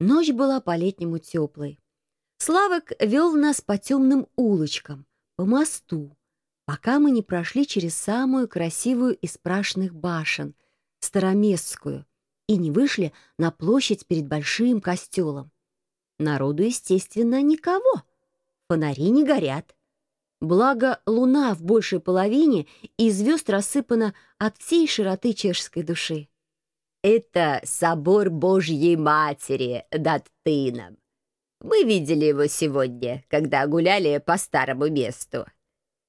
Ночь была по-летнему теплой. Славок вел нас по темным улочкам, по мосту, пока мы не прошли через самую красивую из прашных башен, Староместскую, и не вышли на площадь перед большим костелом. Народу, естественно, никого. Фонари не горят. Благо, луна в большей половине и звезд рассыпана от всей широты чешской души. Это собор Божьей Матери над Тыном. Мы видели его сегодня, когда гуляли по старому месту.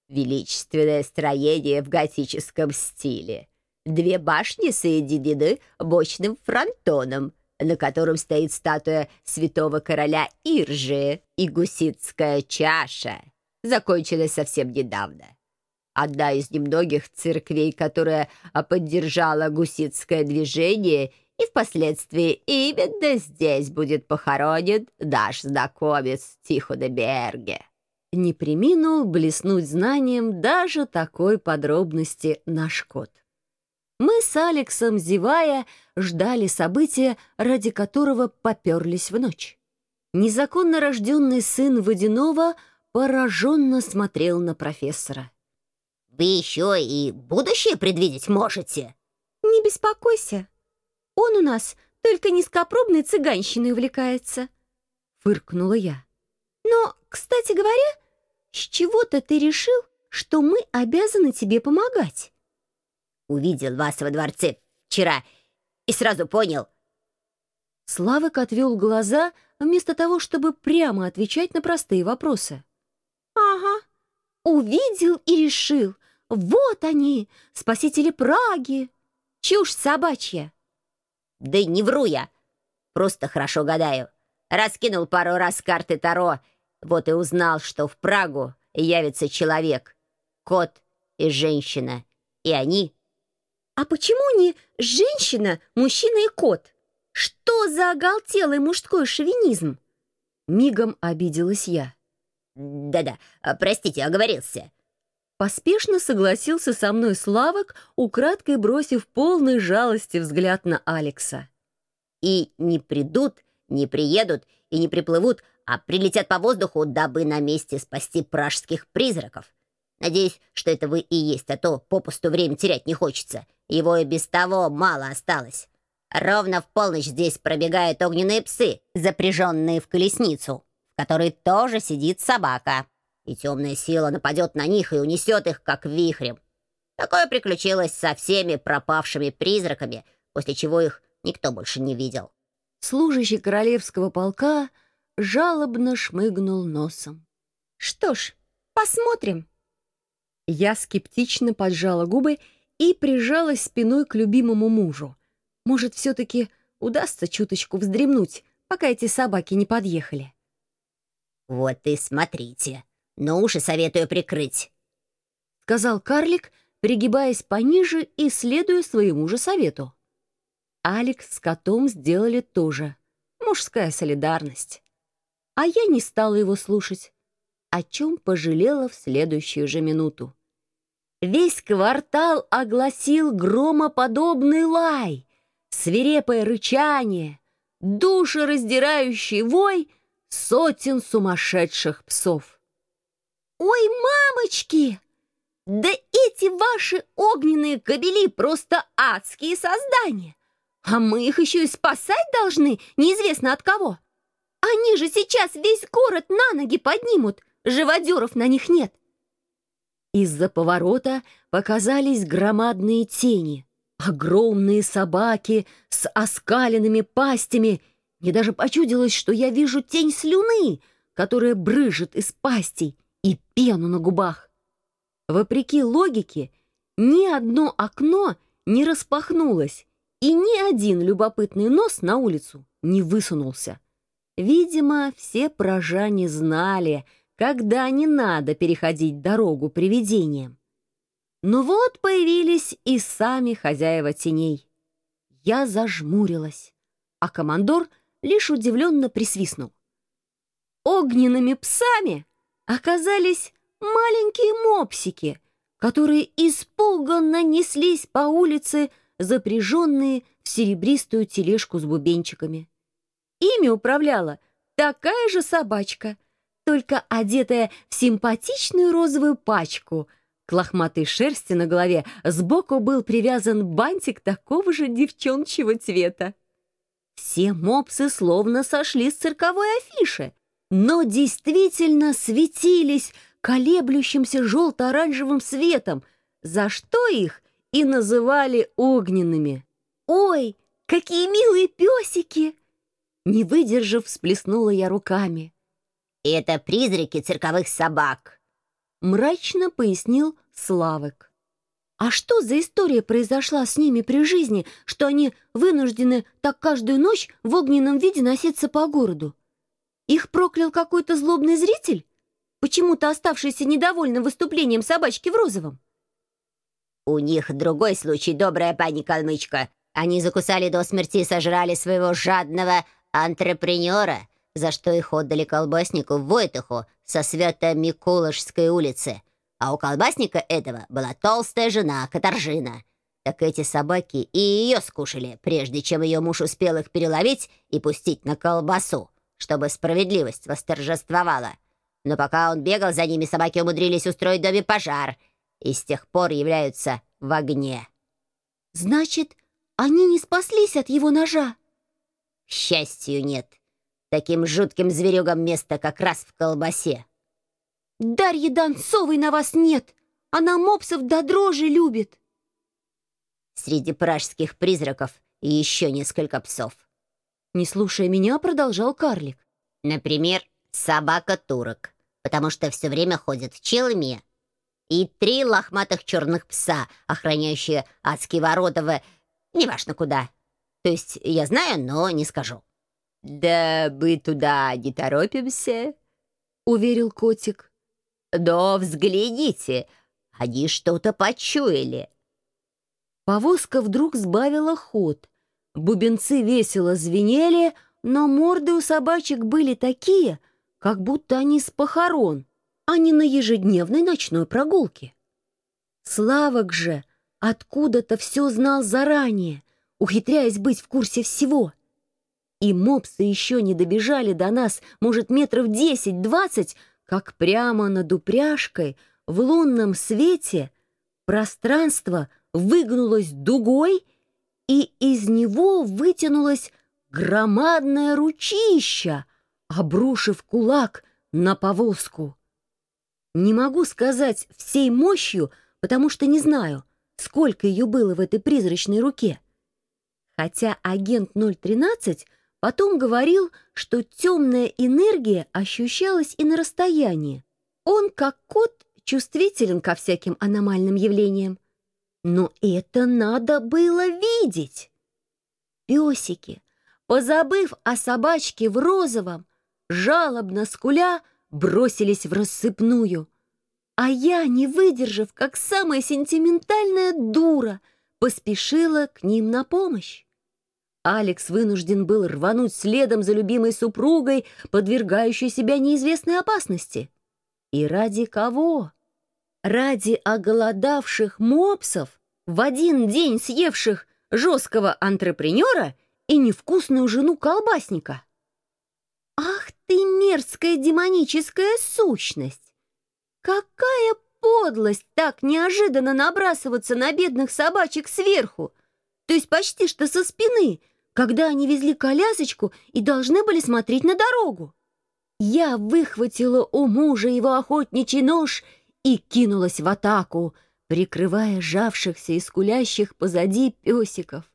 Величественное строение в готическом стиле. Две башни соединены бочным фронтоном, на котором стоит статуя святого короля Иржи и гуситская чаша, законченная совсем недавно. Одна из немногих церквей, которая поддержала гуситское движение, и впоследствии именно здесь будет похоронен наш знакомец Тихона. Не приминул блеснуть знанием даже такой подробности наш кот. Мы с Алексом, зевая, ждали события, ради которого поперлись в ночь. Незаконно рожденный сын Водянова пораженно смотрел на профессора. «Вы еще и будущее предвидеть можете?» «Не беспокойся. Он у нас только низкопробной цыганщиной увлекается», — фыркнула я. «Но, кстати говоря, с чего-то ты решил, что мы обязаны тебе помогать?» увидел вас во дворце вчера и сразу понял». Славик отвел глаза вместо того, чтобы прямо отвечать на простые вопросы. «Ага, увидел и решил. Вот они, спасители Праги. Чушь собачья». «Да не вру я, просто хорошо гадаю. Раскинул пару раз карты Таро, вот и узнал, что в Прагу явится человек, кот и женщина, и они «А почему не женщина, мужчина и кот? Что за оголтелый мужской шовинизм?» Мигом обиделась я. «Да-да, простите, оговорился». Поспешно согласился со мной Славок, украдкой бросив полный жалости взгляд на Алекса. «И не придут, не приедут и не приплывут, а прилетят по воздуху, дабы на месте спасти пражских призраков. Надеюсь, что это вы и есть, а то попусту время терять не хочется. Его и без того мало осталось. Ровно в полночь здесь пробегают огненные псы, запряженные в колесницу, в которой тоже сидит собака. И темная сила нападет на них и унесет их, как вихрем. Такое приключилось со всеми пропавшими призраками, после чего их никто больше не видел. Служащий королевского полка жалобно шмыгнул носом. «Что ж, посмотрим», я скептично поджала губы и прижалась спиной к любимому мужу. Может, все-таки удастся чуточку вздремнуть, пока эти собаки не подъехали. «Вот и смотрите, но уши советую прикрыть», — сказал карлик, пригибаясь пониже и следуя своему же совету. Алекс с котом сделали то же. Мужская солидарность. А я не стала его слушать, о чем пожалела в следующую же минуту. Весь квартал огласил громоподобный лай, свирепое рычание, душераздирающий вой сотен сумасшедших псов. «Ой, мамочки! Да эти ваши огненные кобели просто адские создания! А мы их еще и спасать должны, неизвестно от кого! Они же сейчас весь город на ноги поднимут, живодеров на них нет!» Из-за поворота показались громадные тени. Огромные собаки с оскаленными пастями. Мне даже почудилось, что я вижу тень слюны, которая брыжет из пастей, и пену на губах. Вопреки логике, ни одно окно не распахнулось, и ни один любопытный нос на улицу не высунулся. Видимо, все прожане знали — когда не надо переходить дорогу привидениям. Но вот появились и сами хозяева теней. Я зажмурилась, а командор лишь удивленно присвистнул. Огненными псами оказались маленькие мопсики, которые испуганно неслись по улице, запряженные в серебристую тележку с бубенчиками. ими управляла такая же собачка, только одетая в симпатичную розовую пачку. К лохматой шерсти на голове сбоку был привязан бантик такого же девчончьего цвета. Все мопсы словно сошли с цирковой афиши, но действительно светились колеблющимся желто-оранжевым светом, за что их и называли огненными. «Ой, какие милые песики!» Не выдержав, всплеснула я руками. «Это призраки цирковых собак», — мрачно пояснил Славок. «А что за история произошла с ними при жизни, что они вынуждены так каждую ночь в огненном виде носиться по городу? Их проклял какой-то злобный зритель, почему-то оставшийся недовольным выступлением собачки в розовом?» «У них другой случай, добрая пани Калмычка. Они закусали до смерти и сожрали своего жадного антрепренера, за что их отдали колбаснику Войтуху со Свято-Миколышской улицы. А у колбасника этого была толстая жена, Катаржина. Так эти собаки и ее скушали, прежде чем ее муж успел их переловить и пустить на колбасу, чтобы справедливость восторжествовала. Но пока он бегал за ними, собаки умудрились устроить в доме пожар и с тех пор являются в огне. «Значит, они не спаслись от его ножа?» К счастью, нет. Таким жутким зверюгам место как раз в колбасе. Дарьи Донцовой на вас нет. Она мопсов до дрожи любит. Среди пражских призраков еще несколько псов. Не слушая меня, продолжал карлик. Например, собака-турок, потому что все время ходит в челме. И три лохматых черных пса, охраняющие адские ворота в... неважно куда. То есть я знаю, но не скажу». «Да мы туда не торопимся», — уверил котик. «Но взгляните, они что-то почуяли». Повозка вдруг сбавила ход. Бубенцы весело звенели, но морды у собачек были такие, как будто они с похорон, а не на ежедневной ночной прогулке. Славок же откуда-то все знал заранее, ухитряясь быть в курсе всего. И мопсы еще не добежали до нас, может, метров десять-двадцать, как прямо над упряжкой в лунном свете пространство выгнулось дугой, и из него вытянулось громадное ручище, обрушив кулак на повозку. Не могу сказать всей мощью, потому что не знаю, сколько ее было в этой призрачной руке хотя агент 013 потом говорил, что темная энергия ощущалась и на расстоянии. Он, как кот, чувствителен ко всяким аномальным явлениям. Но это надо было видеть. Песики, позабыв о собачке в розовом, жалобно скуля, бросились в рассыпную. А я, не выдержав, как самая сентиментальная дура, поспешила к ним на помощь. Алекс вынужден был рвануть следом за любимой супругой, подвергающей себя неизвестной опасности. И ради кого? Ради оголодавших мопсов, в один день съевших жесткого антрепренера и невкусную жену колбасника. Ах ты мерзкая демоническая сущность! Какая подлость так неожиданно набрасываться на бедных собачек сверху, то есть почти что со спины, когда они везли колясочку и должны были смотреть на дорогу. Я выхватила у мужа его охотничий нож и кинулась в атаку, прикрывая жавшихся и скулящих позади песиков.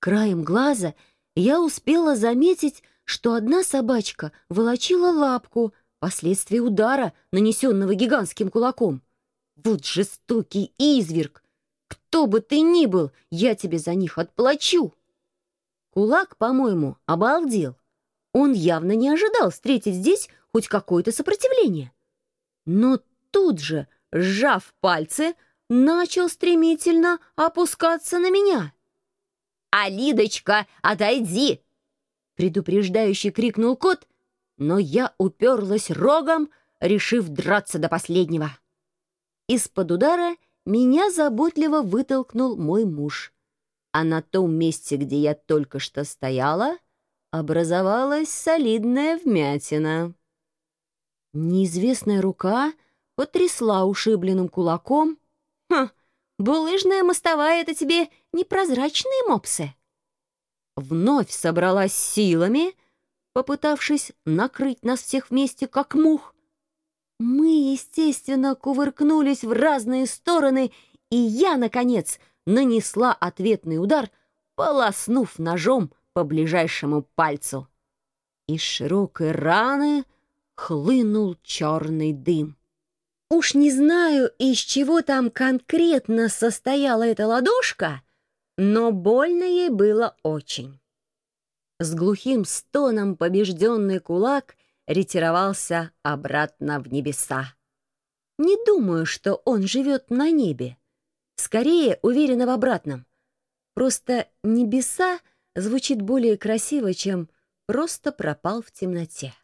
Краем глаза я успела заметить, что одна собачка волочила лапку последствия удара, нанесенного гигантским кулаком. Вот жестокий изверг! Кто бы ты ни был, я тебе за них отплачу!» Кулак, по-моему, обалдел. Он явно не ожидал встретить здесь хоть какое-то сопротивление. Но тут же, сжав пальцы, начал стремительно опускаться на меня. «Алидочка, отойди!» предупреждающе крикнул кот, но я уперлась рогом, решив драться до последнего. Из-под удара меня заботливо вытолкнул мой муж а на том месте, где я только что стояла, образовалась солидная вмятина. Неизвестная рука потрясла ушибленным кулаком. «Хм, булыжная мостовая — это тебе непрозрачные мопсы!» Вновь собралась силами, попытавшись накрыть нас всех вместе, как мух. Мы, естественно, кувыркнулись в разные стороны, и я, наконец, нанесла ответный удар, полоснув ножом по ближайшему пальцу. Из широкой раны хлынул черный дым. Уж не знаю, из чего там конкретно состояла эта ладошка, но больно ей было очень. С глухим стоном побежденный кулак ретировался обратно в небеса. Не думаю, что он живет на небе. Скорее, уверена в обратном. Просто «небеса» звучит более красиво, чем «просто пропал в темноте».